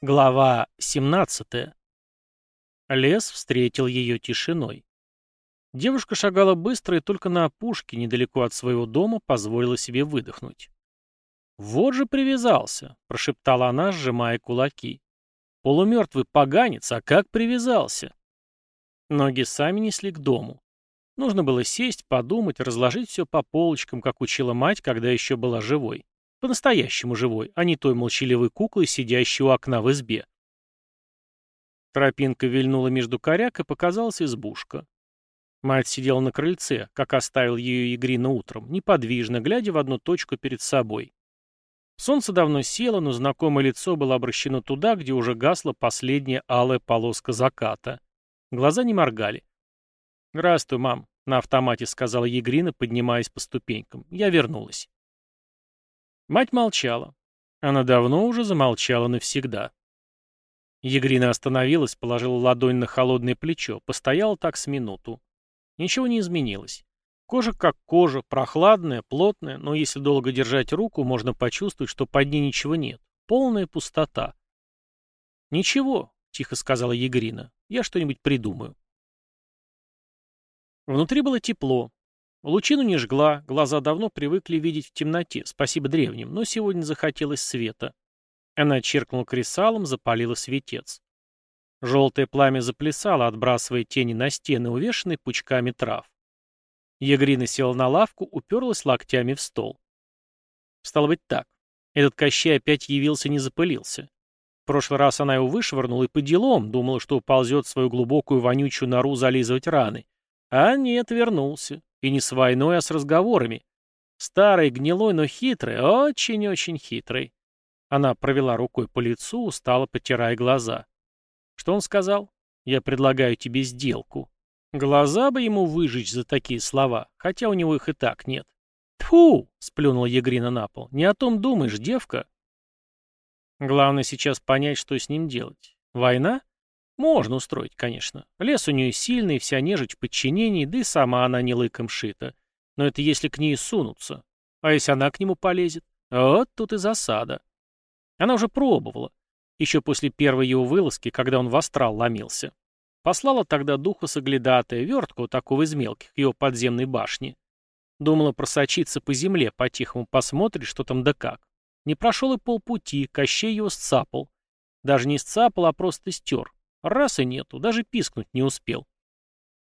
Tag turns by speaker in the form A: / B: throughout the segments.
A: Глава 17. Лес встретил ее тишиной. Девушка шагала быстро и только на опушке, недалеко от своего дома, позволила себе выдохнуть. «Вот же привязался», — прошептала она, сжимая кулаки. «Полумертвый поганец, а как привязался?» Ноги сами несли к дому. Нужно было сесть, подумать, разложить все по полочкам, как учила мать, когда еще была живой. По-настоящему живой, а не той молчаливой куклой, сидящей у окна в избе. Тропинка вильнула между коряк, и показалась избушка. Мать сидела на крыльце, как оставил ее Игрина утром, неподвижно, глядя в одну точку перед собой. Солнце давно село, но знакомое лицо было обращено туда, где уже гасла последняя алая полоска заката. Глаза не моргали. «Здравствуй, мам», — на автомате сказала Егрина, поднимаясь по ступенькам. «Я вернулась». Мать молчала. Она давно уже замолчала навсегда. Егрина остановилась, положила ладонь на холодное плечо, постояла так с минуту. Ничего не изменилось. Кожа как кожа, прохладная, плотная, но если долго держать руку, можно почувствовать, что под ней ничего нет. Полная пустота. «Ничего», — тихо сказала Егрина, — «я что-нибудь придумаю». Внутри было тепло, Лучину не жгла, глаза давно привыкли видеть в темноте, спасибо древним, но сегодня захотелось света. Она черкнула кресалом, запалила светец. Желтое пламя заплясало, отбрасывая тени на стены, увешанные пучками трав. Егрина села на лавку, уперлась локтями в стол. Стало быть так. Этот Кощей опять явился, не запылился. В прошлый раз она его вышвырнула и по делам, думала, что уползет в свою глубокую вонючую нору зализывать раны. А нет, вернулся. И не с войной, а с разговорами. Старый, гнилой, но хитрый, очень-очень хитрый. Она провела рукой по лицу, устало потирая глаза. Что он сказал? Я предлагаю тебе сделку. Глаза бы ему выжечь за такие слова, хотя у него их и так нет. Тфу! сплюнула Егрина на пол. Не о том думаешь, девка. Главное сейчас понять, что с ним делать. Война? Можно устроить, конечно. Лес у нее сильный, вся нежить в подчинении, да и сама она не лыком шита. Но это если к ней сунутся. А если она к нему полезет? Вот тут и засада. Она уже пробовала. Еще после первой его вылазки, когда он в астрал ломился. Послала тогда духа соглядатая, вертку такого из мелких, его подземной башни. Думала просочиться по земле, по-тихому посмотреть, что там да как. Не прошел и полпути, Кощей его сцапал. Даже не сцапал, а просто стер. Раз и нету, даже пискнуть не успел.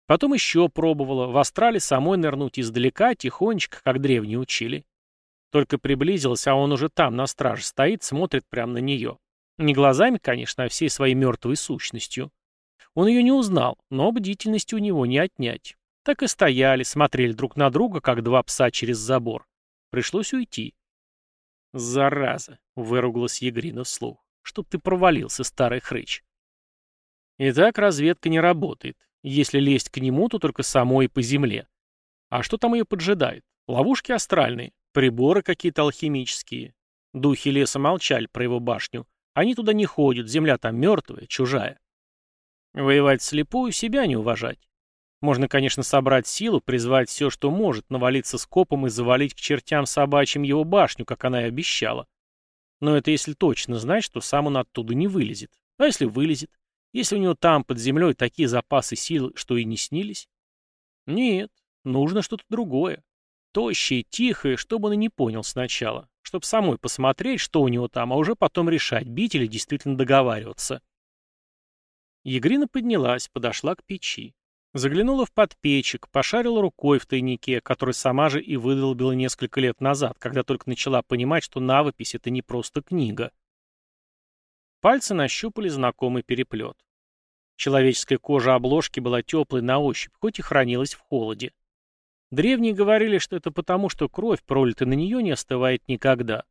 A: Потом еще пробовала, в астрале самой нырнуть издалека, тихонечко, как древние учили. Только приблизилась, а он уже там, на страже, стоит, смотрит прямо на нее. Не глазами, конечно, а всей своей мертвой сущностью. Он ее не узнал, но бдительности у него не отнять. Так и стояли, смотрели друг на друга, как два пса через забор. Пришлось уйти. «Зараза!» — выругалась Егрина вслух. «Чтоб ты провалился, старый хрыч!» Итак, разведка не работает. Если лезть к нему, то только самой по земле. А что там ее поджидает? Ловушки астральные, приборы какие-то алхимические. Духи леса молчали про его башню. Они туда не ходят, земля там мертвая, чужая. Воевать слепую, себя не уважать. Можно, конечно, собрать силу, призвать все, что может, навалиться скопом и завалить к чертям собачьим его башню, как она и обещала. Но это если точно знать, что сам он оттуда не вылезет. А если вылезет? Если у него там, под землей, такие запасы сил, что и не снились? Нет, нужно что-то другое. Тощее, тихое, чтобы он и не понял сначала. Чтобы самой посмотреть, что у него там, а уже потом решать, бить или действительно договариваться. Егрина поднялась, подошла к печи. Заглянула в подпечек, пошарила рукой в тайнике, который сама же и выдолбила несколько лет назад, когда только начала понимать, что навопись — это не просто книга. Пальцы нащупали знакомый переплет. Человеческая кожа обложки была теплой на ощупь, хоть и хранилась в холоде. Древние говорили, что это потому, что кровь, пролитая на нее, не остывает никогда.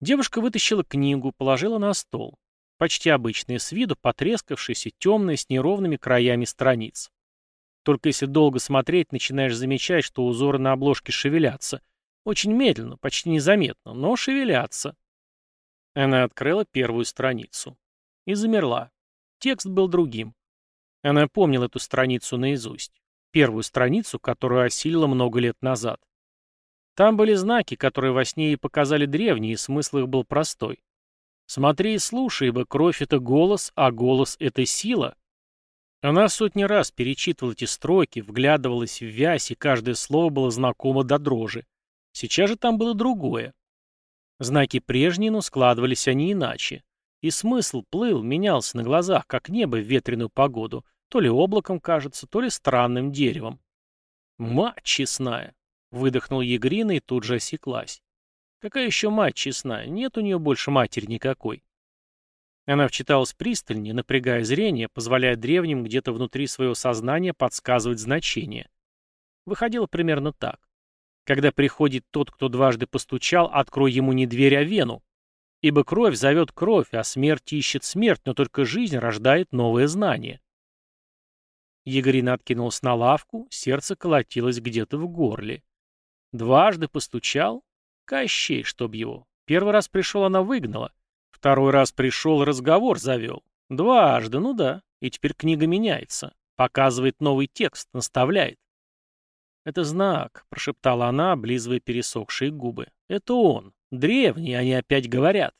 A: Девушка вытащила книгу, положила на стол. Почти обычная с виду, потрескавшаяся, темная, с неровными краями страниц. Только если долго смотреть, начинаешь замечать, что узоры на обложке шевелятся. Очень медленно, почти незаметно, но шевелятся. Она открыла первую страницу. И замерла. Текст был другим. Она помнила эту страницу наизусть. Первую страницу, которую осилила много лет назад. Там были знаки, которые во сне ей показали древние, и смысл их был простой. Смотри и слушай, ибо кровь — это голос, а голос — это сила. Она сотни раз перечитывала эти строки, вглядывалась в вязь, и каждое слово было знакомо до дрожи. Сейчас же там было другое. Знаки прежние, но складывались они иначе. И смысл плыл, менялся на глазах, как небо в ветреную погоду, то ли облаком кажется, то ли странным деревом. «Мать честная!» — выдохнул Егрина и тут же осеклась. «Какая еще мать честная? Нет у нее больше матери никакой». Она вчиталась пристальнее, напрягая зрение, позволяя древним где-то внутри своего сознания подсказывать значение. Выходило примерно так. Когда приходит тот, кто дважды постучал, открой ему не дверь, а вену. Ибо кровь зовет кровь, а смерть ищет смерть, но только жизнь рождает новое знание. Егорина откинулась на лавку, сердце колотилось где-то в горле. Дважды постучал? Кощей, чтоб его. Первый раз пришел, она выгнала. Второй раз пришел, разговор завел. Дважды, ну да. И теперь книга меняется. Показывает новый текст, наставляет. «Это знак», — прошептала она, облизывая пересохшие губы. «Это он. Древний, они опять говорят».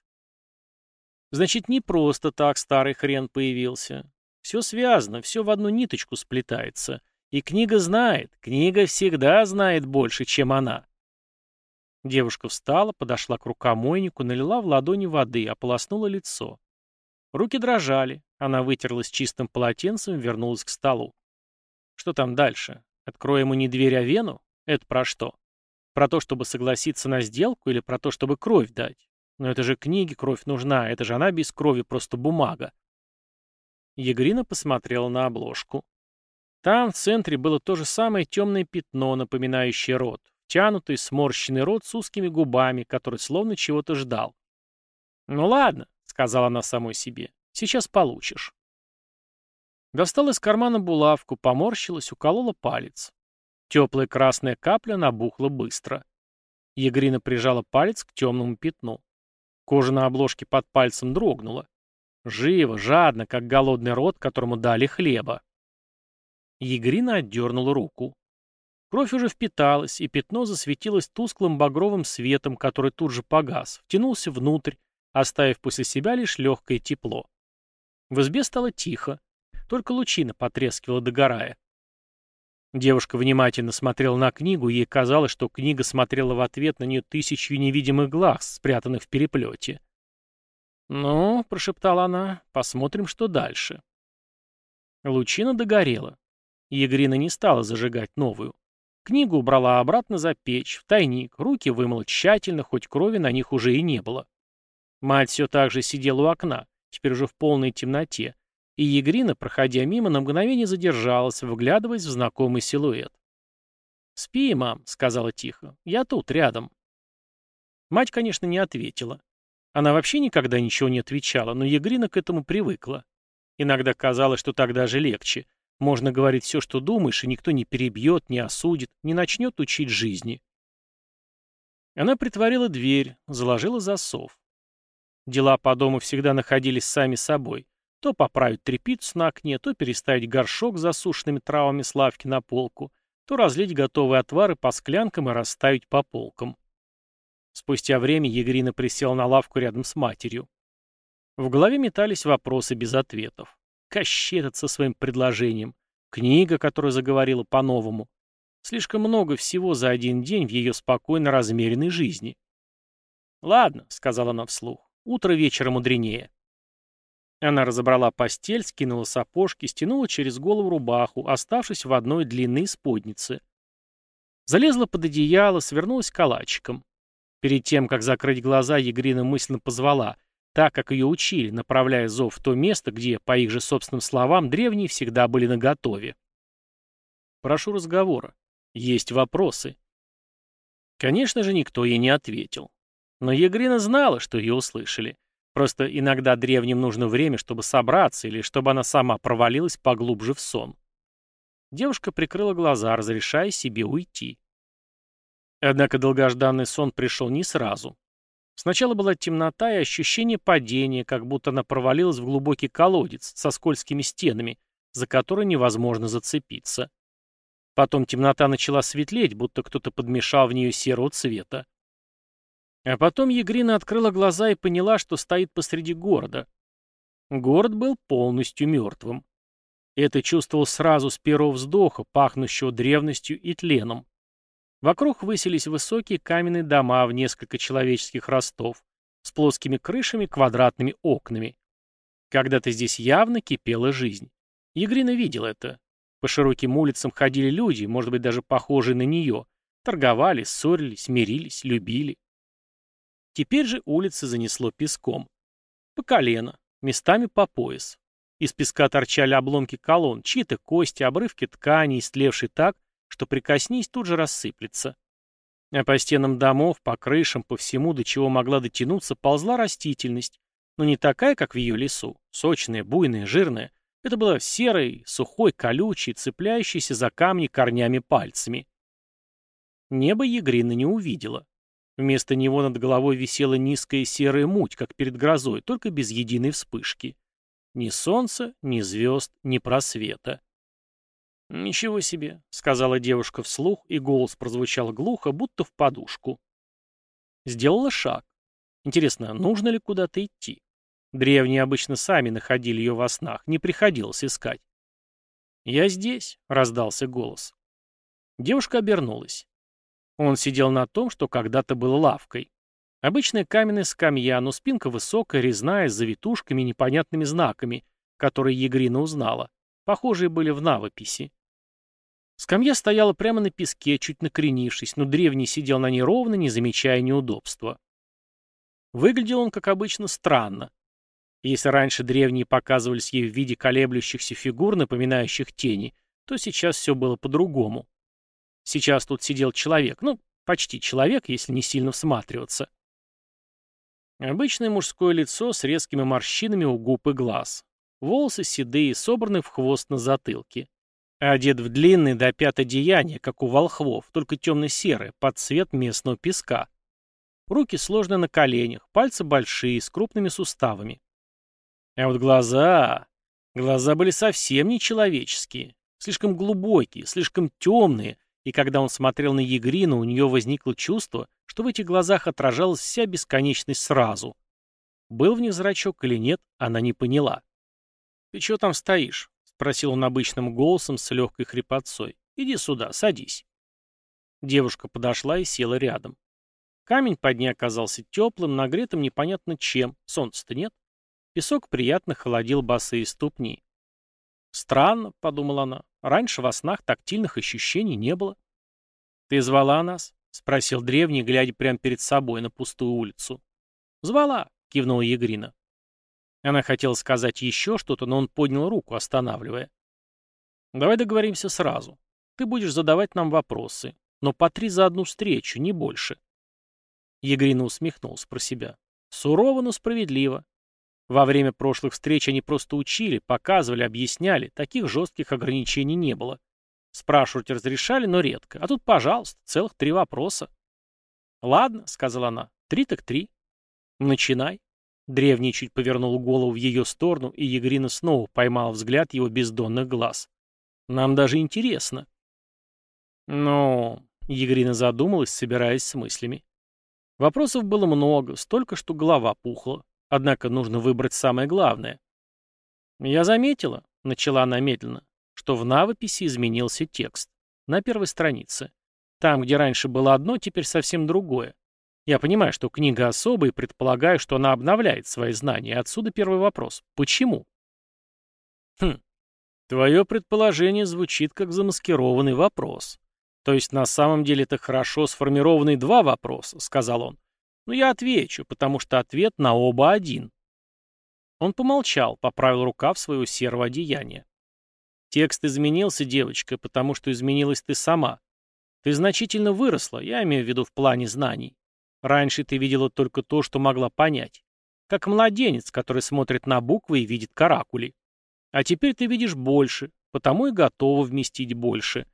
A: Значит, не просто так старый хрен появился. Все связано, все в одну ниточку сплетается. И книга знает, книга всегда знает больше, чем она. Девушка встала, подошла к рукомойнику, налила в ладони воды, ополоснула лицо. Руки дрожали, она вытерлась чистым полотенцем вернулась к столу. Что там дальше? Открой ему не дверь, а вену? Это про что? Про то, чтобы согласиться на сделку или про то, чтобы кровь дать? Но это же книге кровь нужна, это же она без крови просто бумага. Егрина посмотрела на обложку. Там в центре было то же самое темное пятно, напоминающее рот. Тянутый, сморщенный рот с узкими губами, который словно чего-то ждал. «Ну ладно», — сказала она самой себе, — «сейчас получишь». Достала из кармана булавку, поморщилась, уколола палец. Теплая красная капля набухла быстро. Егрина прижала палец к темному пятну. Кожа на обложке под пальцем дрогнула. Живо, жадно, как голодный рот, которому дали хлеба. Егрина отдернула руку. Кровь уже впиталась, и пятно засветилось тусклым багровым светом, который тут же погас, втянулся внутрь, оставив после себя лишь легкое тепло. В избе стало тихо. Только лучина потрескивала догорая. Девушка внимательно смотрела на книгу, ей казалось, что книга смотрела в ответ на нее тысячу невидимых глаз, спрятанных в переплете. «Ну», — прошептала она, — «посмотрим, что дальше». Лучина догорела. Егрина не стала зажигать новую. Книгу убрала обратно за печь, в тайник, руки вымыла тщательно, хоть крови на них уже и не было. Мать все так же сидела у окна, теперь уже в полной темноте, и Егрина, проходя мимо, на мгновение задержалась, вглядываясь в знакомый силуэт. «Спи, мам», — сказала тихо, — «я тут, рядом». Мать, конечно, не ответила. Она вообще никогда ничего не отвечала, но Егрина к этому привыкла. Иногда казалось, что так даже легче. Можно говорить все, что думаешь, и никто не перебьет, не осудит, не начнет учить жизни. Она притворила дверь, заложила засов. Дела по дому всегда находились сами собой. То поправить тряпицу на окне, то переставить горшок с засушенными травами с лавки на полку, то разлить готовые отвары по склянкам и расставить по полкам. Спустя время Егрина присела на лавку рядом с матерью. В голове метались вопросы без ответов. Кощей этот со своим предложением. Книга, которая заговорила по-новому. Слишком много всего за один день в ее спокойно размеренной жизни. «Ладно», — сказала она вслух, — «утро вечера мудренее». Она разобрала постель, скинула сапожки, стянула через голову рубаху, оставшись в одной длинной споднице. Залезла под одеяло, свернулась калачиком. Перед тем, как закрыть глаза, Егрина мысленно позвала, так, как ее учили, направляя зов в то место, где, по их же собственным словам, древние всегда были наготове. Прошу разговора. Есть вопросы. Конечно же, никто ей не ответил. Но Егрина знала, что ее услышали. Просто иногда древним нужно время, чтобы собраться, или чтобы она сама провалилась поглубже в сон. Девушка прикрыла глаза, разрешая себе уйти. Однако долгожданный сон пришел не сразу. Сначала была темнота и ощущение падения, как будто она провалилась в глубокий колодец со скользкими стенами, за которые невозможно зацепиться. Потом темнота начала светлеть, будто кто-то подмешал в нее серого цвета. А потом Егрина открыла глаза и поняла, что стоит посреди города. Город был полностью мертвым. Это чувствовал сразу с первого вздоха, пахнущего древностью и тленом. Вокруг высились высокие каменные дома в несколько человеческих ростов, с плоскими крышами, квадратными окнами. Когда-то здесь явно кипела жизнь. Егрина видел это. По широким улицам ходили люди, может быть, даже похожие на нее. Торговали, ссорились, мирились, любили. Теперь же улицы занесло песком. По колено, местами по пояс. Из песка торчали обломки колонн, чьи-то кости, обрывки ткани, истлевшие так, что прикоснись, тут же рассыплется. А по стенам домов, по крышам, по всему, до чего могла дотянуться, ползла растительность, но не такая, как в ее лесу, сочная, буйная, жирная. Это была серой, сухой, колючей, цепляющейся за камни корнями пальцами. Небо Егрина не увидела. Вместо него над головой висела низкая серая муть, как перед грозой, только без единой вспышки. Ни солнца, ни звезд, ни просвета. «Ничего себе», — сказала девушка вслух, и голос прозвучал глухо, будто в подушку. Сделала шаг. Интересно, нужно ли куда-то идти? Древние обычно сами находили ее во снах, не приходилось искать. «Я здесь», — раздался голос. Девушка обернулась. Он сидел на том, что когда-то было лавкой. Обычная каменная скамья, но спинка высокая, резная, с завитушками и непонятными знаками, которые Егрина узнала. Похожие были в навописи. Скамья стояла прямо на песке, чуть накренившись, но древний сидел на ней ровно, не замечая неудобства. Выглядел он, как обычно, странно. Если раньше древние показывались ей в виде колеблющихся фигур, напоминающих тени, то сейчас все было по-другому. Сейчас тут сидел человек, ну, почти человек, если не сильно всматриваться. Обычное мужское лицо с резкими морщинами у губ и глаз. Волосы седые, собраны в хвост на затылке. Одет в длинный до пят одеяние, как у волхвов, только темно-серое, под цвет местного песка. Руки сложены на коленях, пальцы большие, с крупными суставами. А вот глаза... Глаза были совсем нечеловеческие, слишком глубокие, слишком темные, и когда он смотрел на Егрину, у нее возникло чувство, что в этих глазах отражалась вся бесконечность сразу. Был в них зрачок или нет, она не поняла. «Ты чего там стоишь?» — спросил он обычным голосом с легкой хрипотцой. «Иди сюда, садись». Девушка подошла и села рядом. Камень под ней оказался теплым, нагретым непонятно чем, солнца-то нет. Песок приятно холодил босые ступни. «Странно», — подумала она, — «раньше во снах тактильных ощущений не было». «Ты звала нас?» — спросил древний, глядя прямо перед собой на пустую улицу. «Звала», — кивнула Егрина. Она хотела сказать еще что-то, но он поднял руку, останавливая. «Давай договоримся сразу. Ты будешь задавать нам вопросы, но по три за одну встречу, не больше». Егрина усмехнулась про себя. «Сурово, но справедливо. Во время прошлых встреч они просто учили, показывали, объясняли, таких жестких ограничений не было. Спрашивать разрешали, но редко. А тут, пожалуйста, целых три вопроса. «Ладно», — сказала она, — «три так три». «Начинай». Древний чуть повернул голову в ее сторону, и Егрина снова поймал взгляд его бездонных глаз. «Нам даже интересно». «Ну...» — Егрина задумалась, собираясь с мыслями. Вопросов было много, столько, что голова пухла. Однако нужно выбрать самое главное. «Я заметила», — начала она медленно, что в навописи изменился текст. На первой странице. Там, где раньше было одно, теперь совсем другое. Я понимаю, что книга особая и предполагаю, что она обновляет свои знания. Отсюда первый вопрос. Почему? Хм. Твое предположение звучит как замаскированный вопрос. То есть на самом деле это хорошо сформированные два вопроса, сказал он. Но я отвечу, потому что ответ на оба один. Он помолчал, поправил рукав своего серого одеяния. Текст изменился, девочка, потому что изменилась ты сама. Ты значительно выросла, я имею в виду в плане знаний. Раньше ты видела только то, что могла понять. Как младенец, который смотрит на буквы и видит каракули. А теперь ты видишь больше, потому и готова вместить больше.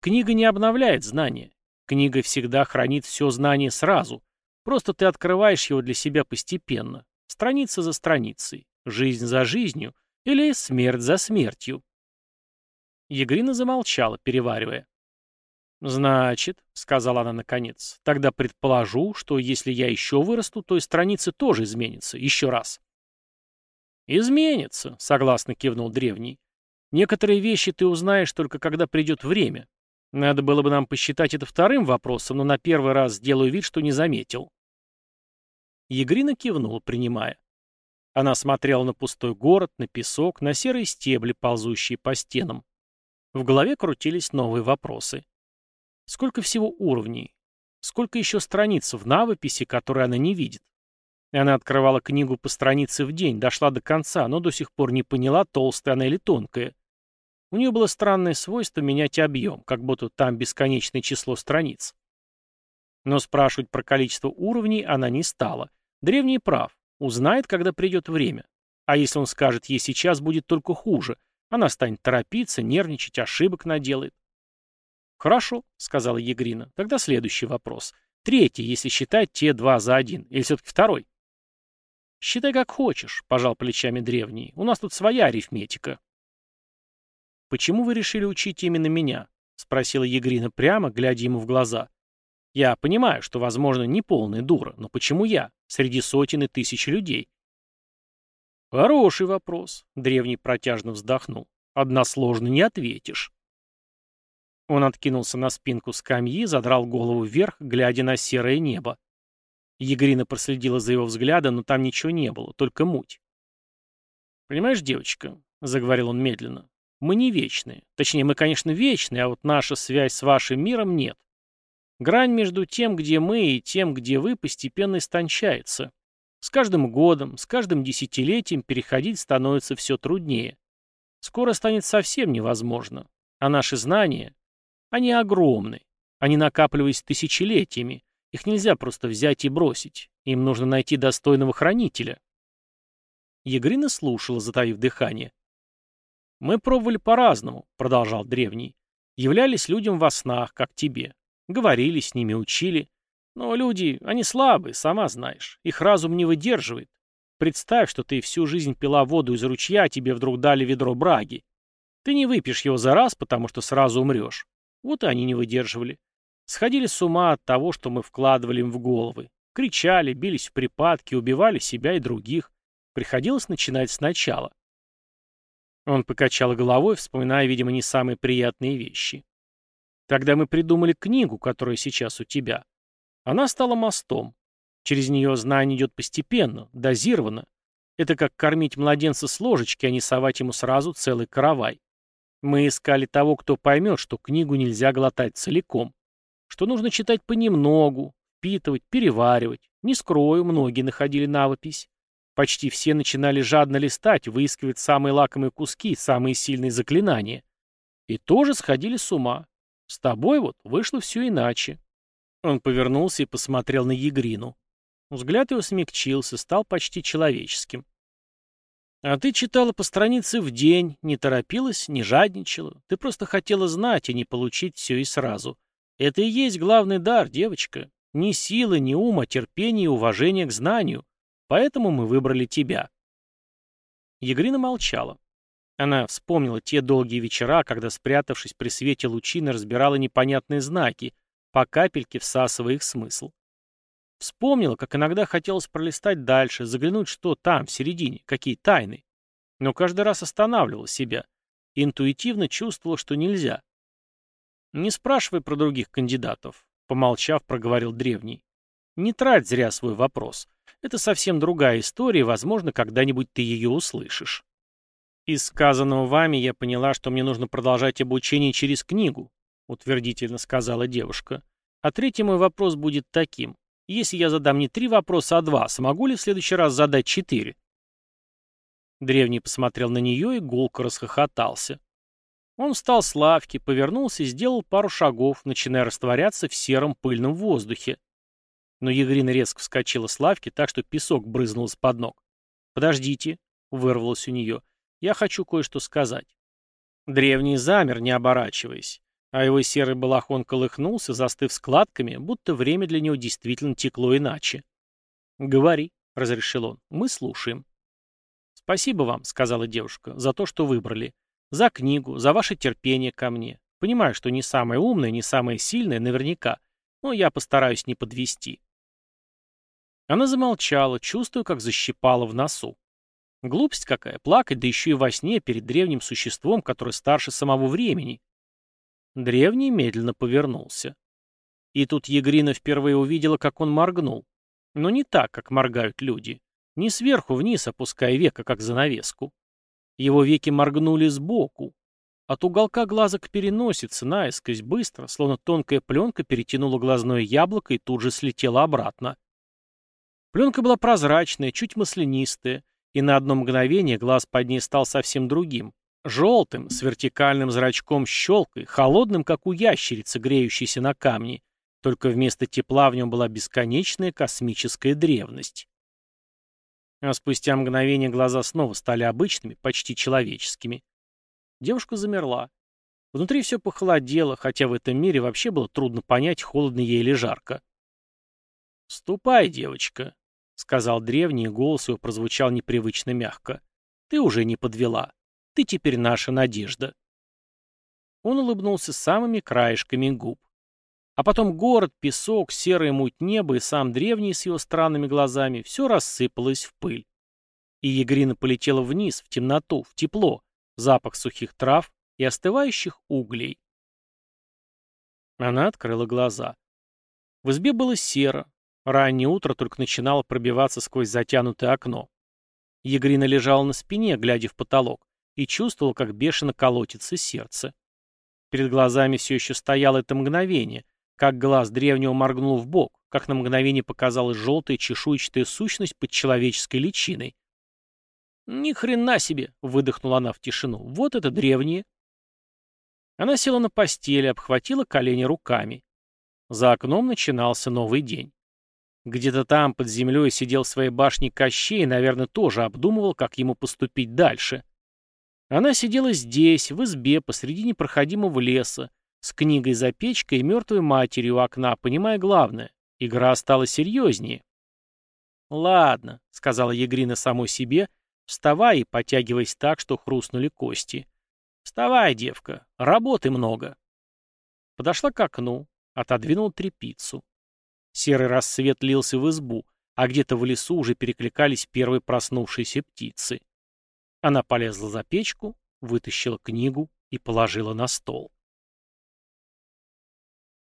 A: Книга не обновляет знания. Книга всегда хранит все знание сразу, Просто ты открываешь его для себя постепенно, страница за страницей, жизнь за жизнью или смерть за смертью. Егрина замолчала, переваривая. «Значит», — сказала она наконец, — «тогда предположу, что если я еще вырасту, то и страницы тоже изменятся. Еще раз». «Изменится», — согласно кивнул древний. «Некоторые вещи ты узнаешь только когда придет время. Надо было бы нам посчитать это вторым вопросом, но на первый раз сделаю вид, что не заметил». Егрина кивнула, принимая. Она смотрела на пустой город, на песок, на серые стебли, ползущие по стенам. В голове крутились новые вопросы. Сколько всего уровней? Сколько еще страниц в навописи, которые она не видит? Она открывала книгу по странице в день, дошла до конца, но до сих пор не поняла, толстая она или тонкая. У нее было странное свойство менять объем, как будто там бесконечное число страниц. Но спрашивать про количество уровней она не стала. Древний прав. Узнает, когда придет время. А если он скажет ей сейчас, будет только хуже. Она станет торопиться, нервничать, ошибок наделает. «Хорошо», — сказала Егрина. «Тогда следующий вопрос. Третий, если считать те два за один. Или все-таки второй?» «Считай, как хочешь», — пожал плечами древний. «У нас тут своя арифметика». «Почему вы решили учить именно меня?» — спросила Егрина прямо, глядя ему в глаза. «Я понимаю, что, возможно, не полная дура, но почему я, среди сотен и тысяч людей?» «Хороший вопрос», — древний протяжно вздохнул. «Односложно не ответишь». Он откинулся на спинку скамьи, задрал голову вверх, глядя на серое небо. Егрина проследила за его взглядом, но там ничего не было, только муть. «Понимаешь, девочка», — заговорил он медленно, — «мы не вечные. Точнее, мы, конечно, вечные, а вот наша связь с вашим миром нет. Грань между тем, где мы, и тем, где вы, постепенно истончается. С каждым годом, с каждым десятилетием переходить становится все труднее. Скоро станет совсем невозможно. А наши знания, они огромны. Они накапливались тысячелетиями. Их нельзя просто взять и бросить. Им нужно найти достойного хранителя. Егрина слушала, затаив дыхание. «Мы пробовали по-разному», — продолжал древний. «Являлись людям во снах, как тебе. Говорили с ними, учили. Но люди, они слабые, сама знаешь. Их разум не выдерживает. Представь, что ты всю жизнь пила воду из ручья, а тебе вдруг дали ведро браги. Ты не выпьешь его за раз, потому что сразу умрешь. Вот и они не выдерживали. Сходили с ума от того, что мы вкладывали им в головы. Кричали, бились в припадки, убивали себя и других. Приходилось начинать сначала. Он покачал головой, вспоминая, видимо, не самые приятные вещи. Тогда мы придумали книгу, которая сейчас у тебя. Она стала мостом. Через нее знание идет постепенно, дозированно. Это как кормить младенца с ложечки, а не совать ему сразу целый каравай. Мы искали того, кто поймет, что книгу нельзя глотать целиком, что нужно читать понемногу, впитывать, переваривать. Не скрою, многие находили навопись. Почти все начинали жадно листать, выискивать самые лакомые куски, самые сильные заклинания. И тоже сходили с ума. С тобой вот вышло все иначе. Он повернулся и посмотрел на Егрину. Взгляд его смягчился, стал почти человеческим. А ты читала по странице в день, не торопилась, не жадничала. Ты просто хотела знать, а не получить все и сразу. Это и есть главный дар, девочка. Ни силы, ни ума, терпение и уважение к знанию. Поэтому мы выбрали тебя. Егрина молчала. Она вспомнила те долгие вечера, когда, спрятавшись при свете лучины, разбирала непонятные знаки, по капельке всасывая их смысл. Вспомнила, как иногда хотелось пролистать дальше, заглянуть, что там, в середине, какие тайны. Но каждый раз останавливала себя. Интуитивно чувствовала, что нельзя. «Не спрашивай про других кандидатов», — помолчав, проговорил древний. «Не трать зря свой вопрос. Это совсем другая история, возможно, когда-нибудь ты ее услышишь». «Из сказанного вами я поняла, что мне нужно продолжать обучение через книгу», — утвердительно сказала девушка. «А третий мой вопрос будет таким. Если я задам не три вопроса, а два, смогу ли в следующий раз задать четыре? Древний посмотрел на нее и гулко расхохотался. Он встал с лавки, повернулся и сделал пару шагов, начиная растворяться в сером пыльном воздухе. Но Егрина резко вскочила с лавки, так что песок брызнул из-под ног. «Подождите», — вырвалось у нее, — «я хочу кое-что сказать». Древний замер, не оборачиваясь а его серый балахон колыхнулся, застыв складками, будто время для него действительно текло иначе. «Говори», — разрешил он, — «мы слушаем». «Спасибо вам», — сказала девушка, — «за то, что выбрали. За книгу, за ваше терпение ко мне. Понимаю, что не самая умная, не самая сильная, наверняка, но я постараюсь не подвести. Она замолчала, чувствуя, как защипала в носу. Глупость какая, плакать, да еще и во сне перед древним существом, которое старше самого времени. Древний медленно повернулся. И тут Егрина впервые увидела, как он моргнул. Но не так, как моргают люди. Не сверху вниз, опуская века, как занавеску. Его веки моргнули сбоку. От уголка глаза к переносице, наискось, быстро, словно тонкая пленка перетянула глазное яблоко и тут же слетела обратно. Пленка была прозрачная, чуть маслянистая, и на одно мгновение глаз под ней стал совсем другим. Желтым, с вертикальным зрачком-щелкой, холодным, как у ящерицы, греющейся на камне, только вместо тепла в нем была бесконечная космическая древность. А спустя мгновение глаза снова стали обычными, почти человеческими. Девушка замерла. Внутри все похолодело, хотя в этом мире вообще было трудно понять, холодно ей или жарко. «Ступай, девочка», — сказал древний, и голос его прозвучал непривычно мягко. «Ты уже не подвела. Ты теперь наша надежда». Он улыбнулся самыми краешками губ. А потом город, песок, серая муть неба и сам древний с его странными глазами все рассыпалось в пыль. И Егрина полетела вниз, в темноту, в тепло, запах сухих трав и остывающих углей. Она открыла глаза. В избе было серо. Раннее утро только начинало пробиваться сквозь затянутое окно. Егрина лежала на спине, глядя в потолок, и чувствовала, как бешено колотится сердце. Перед глазами все еще стояло это мгновение, как глаз древнего моргнул в бок, как на мгновение показалась желтая чешуйчатая сущность под человеческой личиной. «Ни хрена себе!» — выдохнула она в тишину. «Вот это древнее!» Она села на постели, обхватила колени руками. За окном начинался новый день. Где-то там, под землей, сидел в своей башне Кощей и, наверное, тоже обдумывал, как ему поступить дальше. Она сидела здесь, в избе, посреди непроходимого леса, с книгой за печкой и мертвой матерью у окна, понимая главное. Игра стала серьезнее. «Ладно», — сказала Егрина самой себе, вставая и потягиваясь так, что хрустнули кости. «Вставай, девка, работы много». Подошла к окну, отодвинула трепицу. Серый рассвет лился в избу, а где-то в лесу уже перекликались первые проснувшиеся птицы. Она полезла за печку, вытащила книгу и положила на стол.